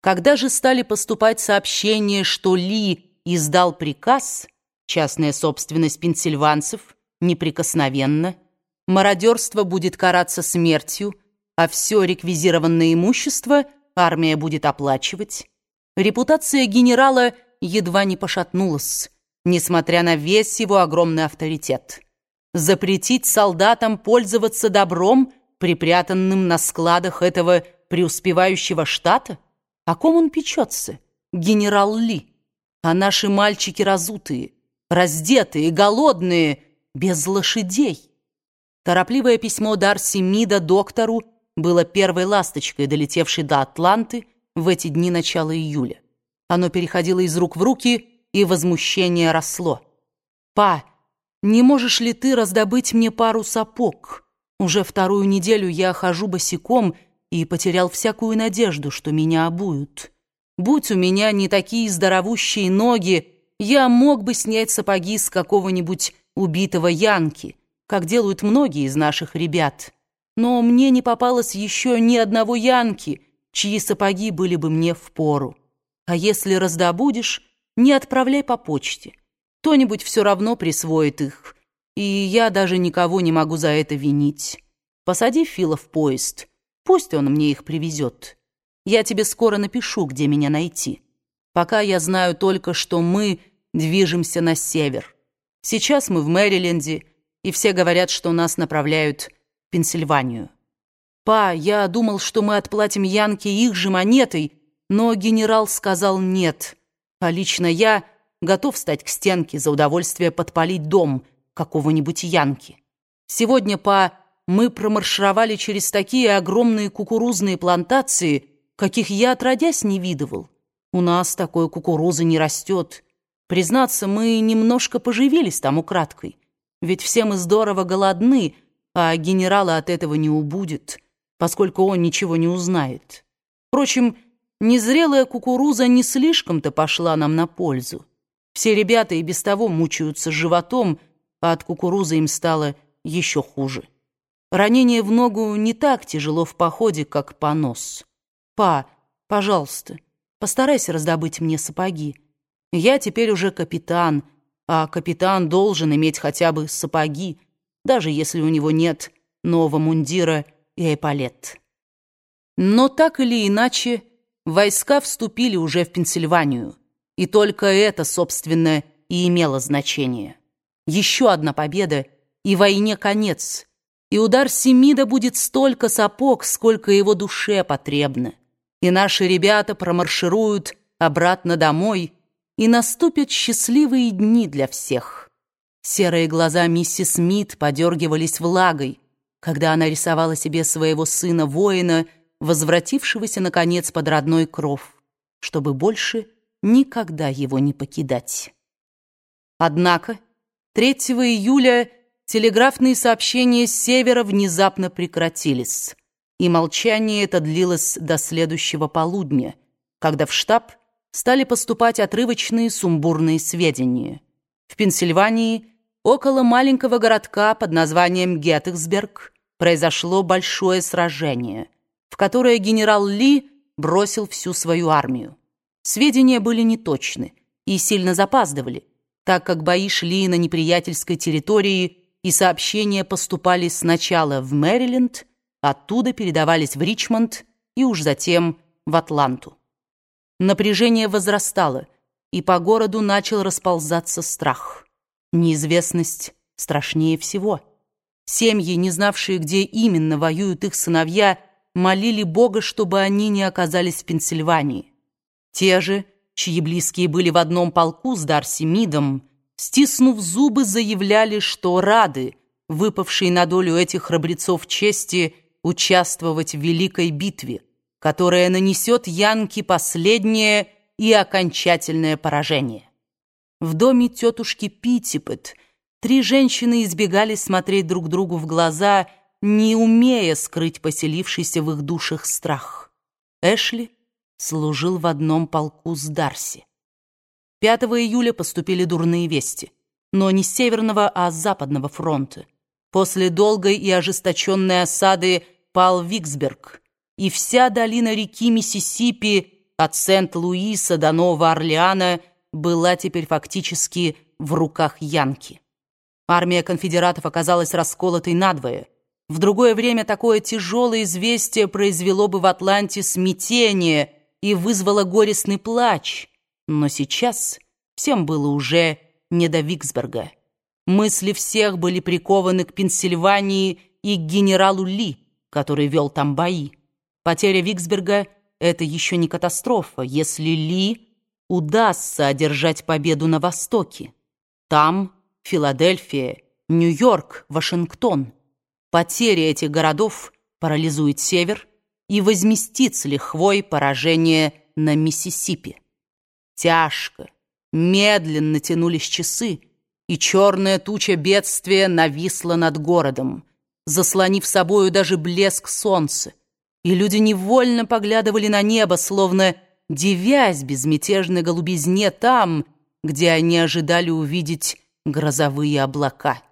Когда же стали поступать сообщения, что Ли издал приказ, частная собственность пенсильванцев, неприкосновенно, мародерство будет караться смертью, а все реквизированное имущество армия будет оплачивать, репутация генерала едва не пошатнулась, несмотря на весь его огромный авторитет. Запретить солдатам пользоваться добром, припрятанным на складах этого преуспевающего штата? О ком он печется? Генерал Ли. А наши мальчики разутые, раздетые, голодные, без лошадей. Торопливое письмо Дарси Мида доктору было первой ласточкой, долетевшей до Атланты в эти дни начала июля. Оно переходило из рук в руки, и возмущение росло. «Па, не можешь ли ты раздобыть мне пару сапог? Уже вторую неделю я хожу босиком и потерял всякую надежду, что меня обуют. Будь у меня не такие здоровущие ноги, я мог бы снять сапоги с какого-нибудь убитого янки, как делают многие из наших ребят. Но мне не попалось еще ни одного янки, чьи сапоги были бы мне в пору. А если раздобудешь, не отправляй по почте. Кто-нибудь все равно присвоит их, и я даже никого не могу за это винить. Посади Фила в поезд, пусть он мне их привезет. Я тебе скоро напишу, где меня найти. Пока я знаю только, что мы движемся на север. Сейчас мы в Мэриленде, и все говорят, что нас направляют в Пенсильванию. Па, я думал, что мы отплатим Янке их же монетой, но генерал сказал нет. А лично я готов стать к стенке за удовольствие подпалить дом какого-нибудь Янки. Сегодня по мы промаршировали через такие огромные кукурузные плантации, каких я отродясь не видывал. У нас такой кукурузы не растет. Признаться, мы немножко поживились там украдкой. Ведь все мы здорово голодны, а генерала от этого не убудет, поскольку он ничего не узнает. Впрочем, незрелая кукуруза не слишком-то пошла нам на пользу. Все ребята и без того мучаются животом, а от кукурузы им стало еще хуже. Ранение в ногу не так тяжело в походе, как понос. Па, пожалуйста, постарайся раздобыть мне сапоги. Я теперь уже капитан, а капитан должен иметь хотя бы сапоги, даже если у него нет нового мундира и эполет. Но так или иначе, войска вступили уже в Пенсильванию. И только это, собственно, и имело значение. Еще одна победа, и войне конец. И удар Семида будет столько сапог, сколько его душе потребно. И наши ребята промаршируют обратно домой, и наступят счастливые дни для всех. Серые глаза миссис Смит подергивались влагой, когда она рисовала себе своего сына-воина, возвратившегося, наконец, под родной кров, чтобы больше никогда его не покидать. Однако 3 июля телеграфные сообщения с севера внезапно прекратились, и молчание это длилось до следующего полудня, когда в штаб стали поступать отрывочные сумбурные сведения. В Пенсильвании, около маленького городка под названием Геттексберг, произошло большое сражение, в которое генерал Ли бросил всю свою армию. Сведения были неточны и сильно запаздывали, так как бои шли на неприятельской территории и сообщения поступали сначала в Мэриленд, оттуда передавались в Ричмонд и уж затем в Атланту. Напряжение возрастало, и по городу начал расползаться страх. Неизвестность страшнее всего. Семьи, не знавшие, где именно воюют их сыновья, молили Бога, чтобы они не оказались в Пенсильвании. Те же, чьи близкие были в одном полку с Дарси Мидом, стиснув зубы, заявляли, что рады, выпавшие на долю этих храбрецов чести, участвовать в великой битве, которая нанесет Янке последнее и окончательное поражение. В доме тетушки Питтипет три женщины избегали смотреть друг другу в глаза, не умея скрыть поселившийся в их душах страх. Эшли служил в одном полку с Дарси. 5 июля поступили дурные вести, но не с Северного, а с Западного фронта. После долгой и ожесточенной осады пал Виксберг, и вся долина реки Миссисипи от Сент-Луиса до Нового Орлеана была теперь фактически в руках Янки. Армия конфедератов оказалась расколотой надвое. В другое время такое тяжелое известие произвело бы в Атланте смятение и вызвало горестный плач. Но сейчас всем было уже не до Виксберга. Мысли всех были прикованы к Пенсильвании и к генералу Ли, который вел там бои. Потеря Виксберга — это еще не катастрофа, если Ли удастся одержать победу на Востоке. Там Филадельфия, Нью-Йорк, Вашингтон. Потеря этих городов парализует север и возместит с лихвой поражение на Миссисипи. Тяжко, медленно тянулись часы, и черная туча бедствия нависла над городом, заслонив собою даже блеск солнца, и люди невольно поглядывали на небо, словно девясь безмятежной голубизне там, где они ожидали увидеть грозовые облака.